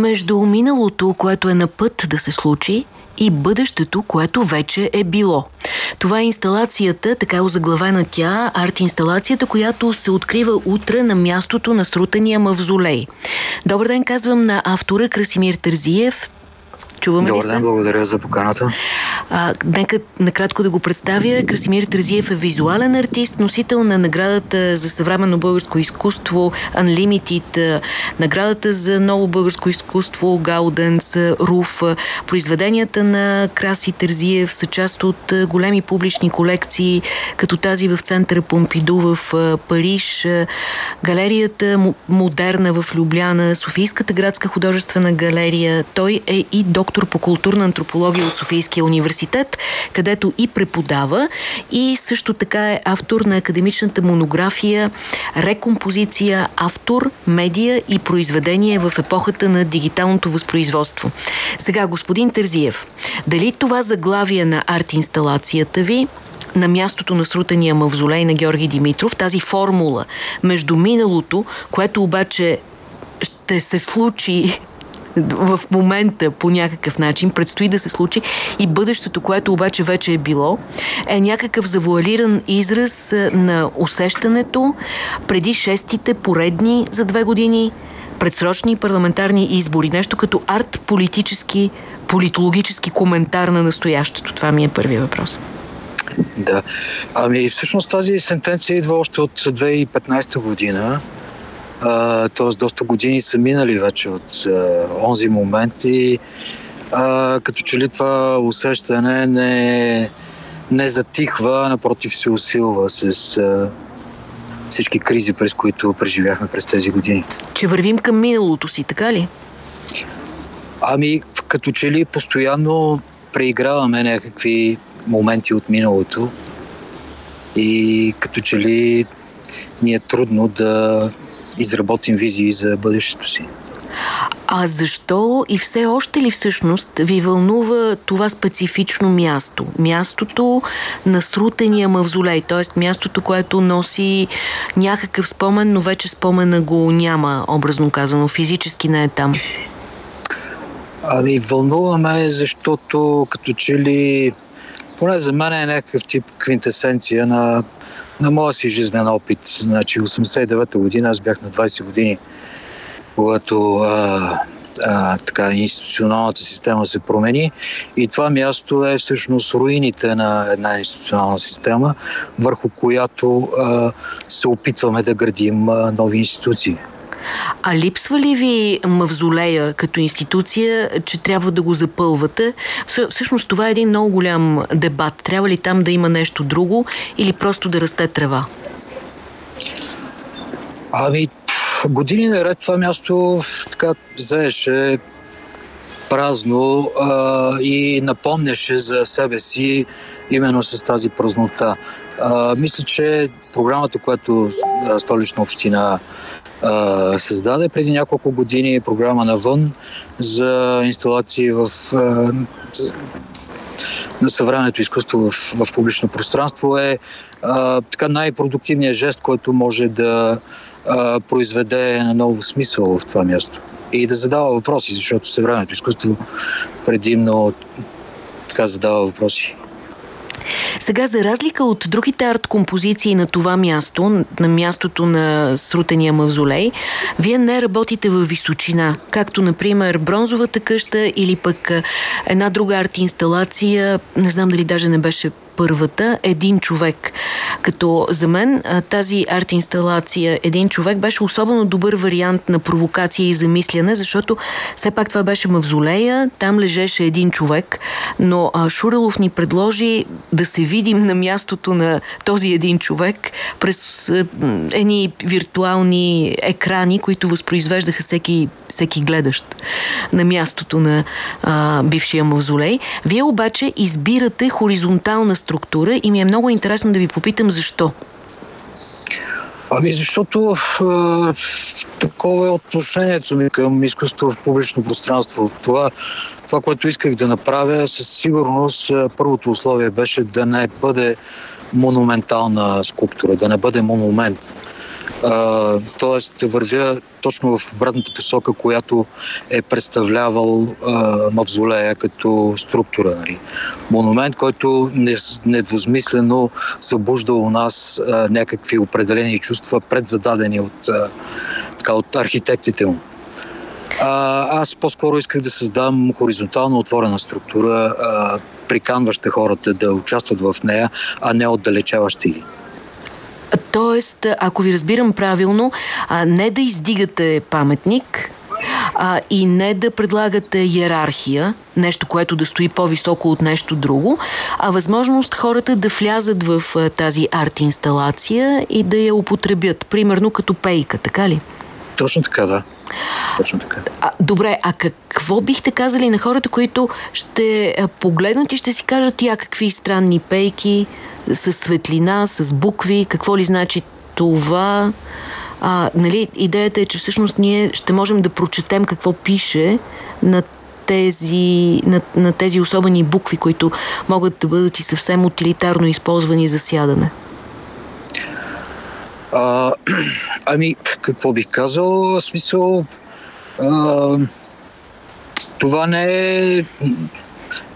между миналото, което е на път да се случи, и бъдещето, което вече е било. Това е инсталацията, така е озаглавена тя, арт-инсталацията, която се открива утре на мястото на срутания мавзолей. Добър ден, казвам на автора Красимир Тързиев. Чуваме Добър ден, благодаря за поканата. А, нека накратко да го представя. Красимир Тразиев е визуален артист, носител на наградата за съвременно българско изкуство Unlimited, наградата за ново българско изкуство Гауденс, Руф. Произведенията на Краси Тързиев са част от големи публични колекции, като тази в центъра Помпиду в Париж, галерията Модерна в Любляна, Софийската градска художествена галерия. Той е и доктор доктор по културна антропология от Софийския университет, където и преподава и също така е автор на академичната монография Рекомпозиция, автор, медия и произведение в епохата на дигиталното възпроизводство. Сега, господин Терзиев, дали това заглавие на арт-инсталацията ви на мястото на срутания мавзолей на Георги Димитров, тази формула между миналото, което обаче ще се случи в момента по някакъв начин, предстои да се случи и бъдещето, което обаче вече е било, е някакъв завуалиран израз на усещането преди шестите поредни за две години предсрочни парламентарни избори. Нещо като арт-политически, политологически коментар на настоящето. Това ми е първият въпрос. Да. Ами всъщност тази сентенция идва още от 2015 година т.е. доста години са минали вече от а, онзи момент и а, като че ли това усещане не, не затихва, напротив се усилва с а, всички кризи, през които преживяхме през тези години. Че вървим към миналото си, така ли? Ами, като че ли постоянно преиграваме някакви моменти от миналото и като че ли ни е трудно да изработим визии за бъдещето си. А защо и все още ли всъщност ви вълнува това специфично място? Мястото на срутения мавзолей, т.е. мястото, което носи някакъв спомен, но вече спомена го няма, образно казано, физически не е там. Ами, вълнуваме, защото като че ли, поне за мен е някакъв тип квинтесенция на на моя си жизнен опит. Значи 89-та година, аз бях на 20 години, когато а, а, така, институционалната система се промени и това място е всъщност руините на една институционална система, върху която а, се опитваме да градим а, нови институции. А липсва ли ви мавзолея като институция, че трябва да го запълвате? Всъщност това е един много голям дебат. Трябва ли там да има нещо друго или просто да расте трева? Ами, години наред това място така заеше празно а, и напомняше за себе си именно с тази празнота. А, мисля, че програмата, която столична община а, създаде преди няколко години програма навън за инсталации в а, на съвременното изкуство в, в публично пространство е а, така най-продуктивният жест, който може да а, произведе на ново смисъл в това място. И да задава въпроси, защото съвременното изкуство предимно така задава въпроси. Сега, за разлика от другите арт-композиции на това място, на мястото на срутения мавзолей, вие не работите в височина, както, например, бронзовата къща или пък една друга арт-инсталация, не знам дали даже не беше първата един човек. Като за мен тази арт-инсталация един човек беше особено добър вариант на провокация и замисляне, защото все пак това беше мавзолея, там лежеше един човек, но Шурелов ни предложи да се видим на мястото на този един човек през едни виртуални екрани, които възпроизвеждаха всеки, всеки гледащ на мястото на а, бившия мавзолей. Вие обаче избирате хоризонтална структура и ми е много интересно да ви попитам защо. Ами защото е, такова е отношението ми към изкуство в публично пространство. Това, това, което исках да направя, със сигурност първото условие беше да не бъде монументална скулптура, да не бъде монумент. Тоест вървя точно в обратната посока, която е представлявал а, мавзолея като структура. Нали. Монумент, който недвусмислено събужда у нас а, някакви определени чувства, предзададени от, а, така, от архитектите му. А, аз по-скоро исках да създам хоризонтално отворена структура, а, приканваща хората да участват в нея, а не отдалечаващи ги. Тоест, ако ви разбирам правилно, а, не да издигате паметник, а, и не да предлагате иерархия, нещо, което да стои по-високо от нещо друго, а възможност хората да влязат в а, тази арт-инсталация и да я употребят, примерно като пейка, така ли? Точно така, да. Точно така. А, добре, а какво бихте казали на хората, които ще погледнат и ще си кажат я какви странни пейки, с светлина, с букви, какво ли значи това? А, нали, идеята е, че всъщност ние ще можем да прочетем какво пише на тези, на, на тези особени букви, които могат да бъдат и съвсем утилитарно използвани за сядане. А, ами, какво бих казал? В смисъл, а, това не е,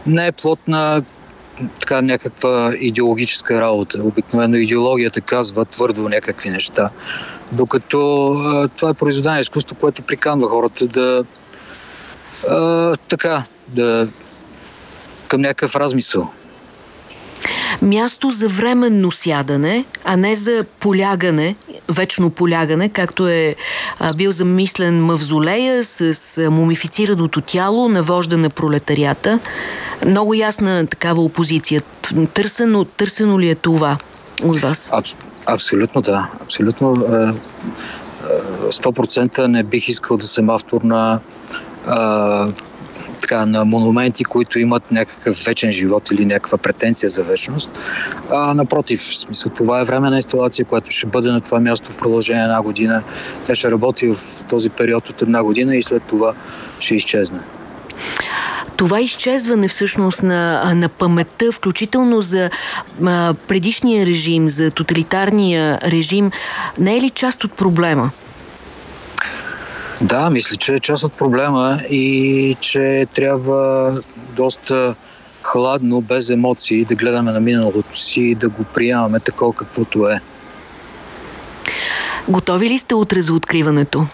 не е плод на така някаква идеологическа работа. Обикновено идеологията казва твърдо някакви неща. Докато а, това е произведение изкуство, което приканва хората да а, така, да към някакъв размисъл място за временно сядане, а не за полягане, вечно полягане, както е а, бил замислен мавзолея с а, мумифицираното тяло на вожда на пролетарията. Много ясна такава опозиция. Търсено, търсено ли е това от вас? Аб, абсолютно да. Абсолютно. 100% не бих искал да съм автор на така, на монументи, които имат някакъв вечен живот или някаква претенция за вечност. А, напротив, в смисъл, това е време на инсталация, която ще бъде на това място в продължение на една година. Тя ще работи в този период от една година и след това ще изчезне. Това изчезване всъщност на, на паметта, включително за а, предишния режим, за тоталитарния режим, не е ли част от проблема? Да, мисля, че е част от проблема и че трябва доста хладно, без емоции да гледаме на миналото си и да го приемаме такова каквото е. Готови ли сте утре за откриването?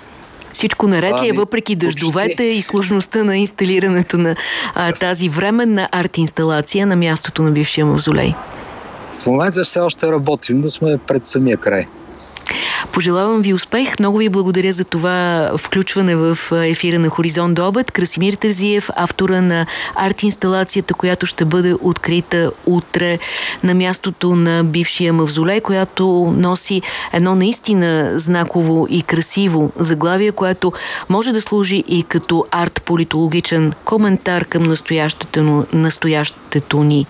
Всичко наред ли е, ами, въпреки дъждовете почти. и сложността на инсталирането на а, тази временна арт-инсталация на мястото на бившия мавзолей? В момента все още работим, да сме пред самия край. Пожелавам ви успех. Много ви благодаря за това включване в ефира на Хоризонт до обед. Красимир Терзиев, автора на арт-инсталацията, която ще бъде открита утре на мястото на бившия мавзолей, която носи едно наистина знаково и красиво заглавие, което може да служи и като арт-политологичен коментар към настоящето, настоящето ни.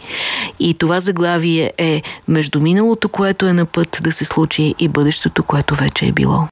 И това заглавие е между миналото, което е на път да се случи и бъдещето, което вече е било.